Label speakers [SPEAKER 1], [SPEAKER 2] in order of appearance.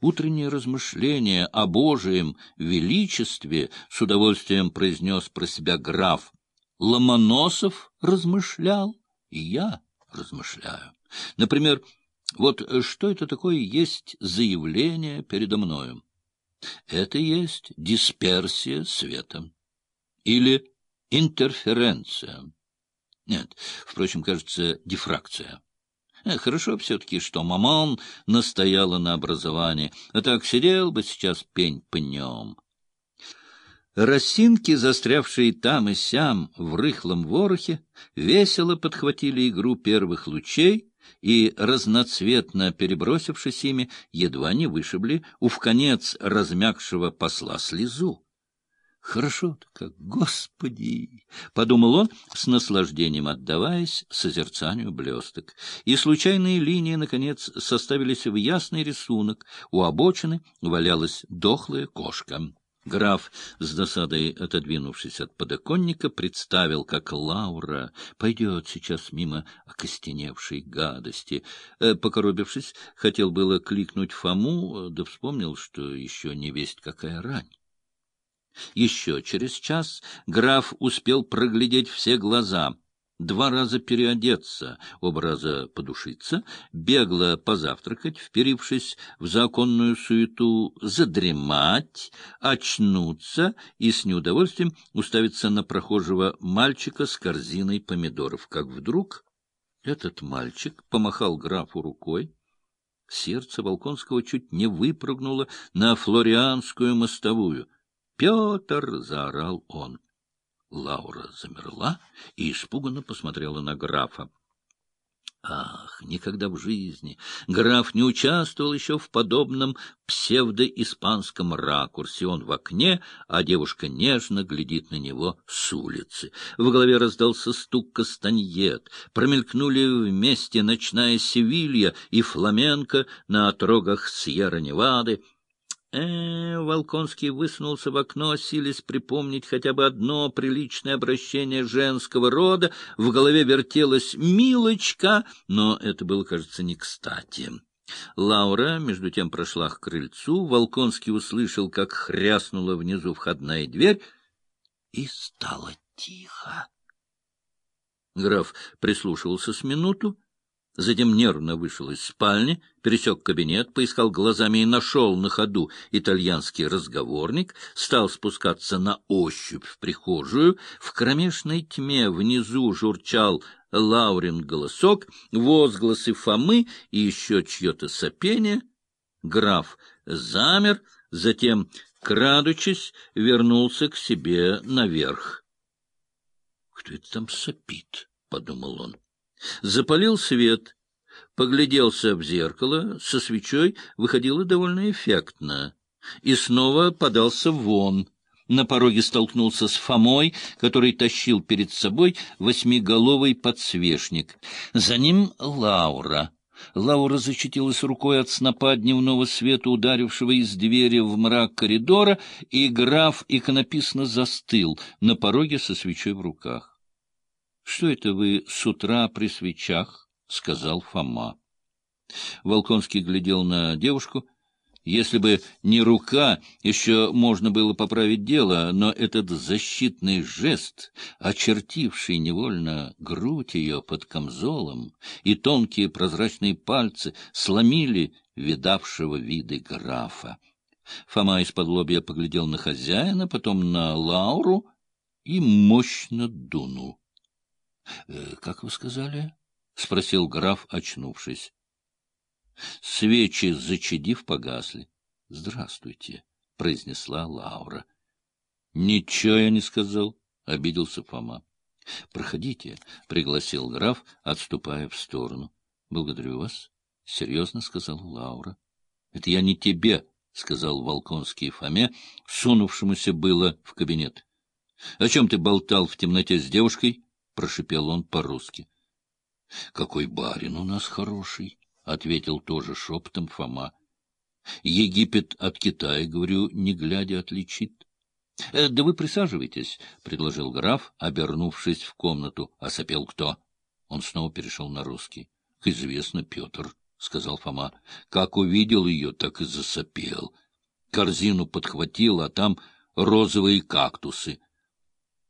[SPEAKER 1] утреннее размышление о Божием величестве, с удовольствием произнес про себя граф. Ломоносов размышлял, и я размышляю. Например, вот что это такое есть заявление передо мною? Это есть дисперсия света. Или интерференция. Нет, впрочем, кажется, дифракция. Э, хорошо все-таки, что мамон настояла на образовании, а так сидел бы сейчас пень пнем. Росинки, застрявшие там и сям в рыхлом ворохе, весело подхватили игру первых лучей и, разноцветно перебросившись ими, едва не вышибли у вконец размягшего посла слезу. Хорошо-то как, Господи! — подумал он, с наслаждением отдаваясь созерцанию блесток. И случайные линии, наконец, составились в ясный рисунок. У обочины валялась дохлая кошка. Граф, с досадой отодвинувшись от подоконника, представил, как Лаура пойдет сейчас мимо окостеневшей гадости. Э, покоробившись, хотел было кликнуть Фому, да вспомнил, что еще не весть какая рань. Еще через час граф успел проглядеть все глаза, два раза переодеться, оба раза подушиться, бегло позавтракать, вперившись в законную суету, задремать, очнуться и с неудовольствием уставиться на прохожего мальчика с корзиной помидоров. Как вдруг этот мальчик помахал графу рукой, Сердце Волконского чуть не выпрыгнуло на флорианскую мостовую — Петр! — заорал он. Лаура замерла и испуганно посмотрела на графа. Ах, никогда в жизни граф не участвовал еще в подобном псевдоиспанском ракурсе. Он в окне, а девушка нежно глядит на него с улицы. В голове раздался стук кастаньет. Промелькнули вместе ночная Севилья и фламенко на отрогах Сьерра-Невады. Э, Волконский высунулся в окно, силясь припомнить хотя бы одно приличное обращение женского рода. В голове вертелась «Милочка», но это было, кажется, не кстати. Лаура, между тем, прошла к крыльцу. Волконский услышал, как хряснула внизу входная дверь, и стало тихо. Граф прислушивался с минуту, Затем нервно вышел из спальни, пересек кабинет, поискал глазами и нашел на ходу итальянский разговорник, стал спускаться на ощупь в прихожую. В кромешной тьме внизу журчал Лаурин голосок, возгласы Фомы и еще чье-то сопение. Граф замер, затем, крадучись, вернулся к себе наверх. — Кто это там сопит? — подумал он. Запалил свет, погляделся в зеркало, со свечой выходило довольно эффектно. И снова подался вон. На пороге столкнулся с Фомой, который тащил перед собой восьмиголовый подсвечник. За ним Лаура. Лаура зачутилась рукой от снопа дневного света, ударившего из двери в мрак коридора, и граф иконописно застыл на пороге со свечой в руках. — Что это вы с утра при свечах? — сказал Фома. Волконский глядел на девушку. Если бы не рука, еще можно было поправить дело, но этот защитный жест, очертивший невольно грудь ее под камзолом, и тонкие прозрачные пальцы сломили видавшего виды графа. Фома из-под лобья поглядел на хозяина, потом на Лауру и мощно дунул. Э, — Как вы сказали? — спросил граф, очнувшись. Свечи, зачадив, погасли. — Здравствуйте, — произнесла Лаура. — Ничего я не сказал, — обиделся Фома. — Проходите, — пригласил граф, отступая в сторону. — Благодарю вас, — серьезно сказала Лаура. — Это я не тебе, — сказал Волконский Фоме, сунувшемуся было в кабинет. — О чем ты болтал в темноте с девушкой? —— прошипел он по-русски. — Какой барин у нас хороший! — ответил тоже шепотом Фома. — Египет от Китая, говорю, не глядя отличит. «Э, — Да вы присаживайтесь, — предложил граф, обернувшись в комнату. — А сопел кто? Он снова перешел на русский. — Известно, Петр, — сказал Фома. Как увидел ее, так и засопел. Корзину подхватил, а там розовые кактусы.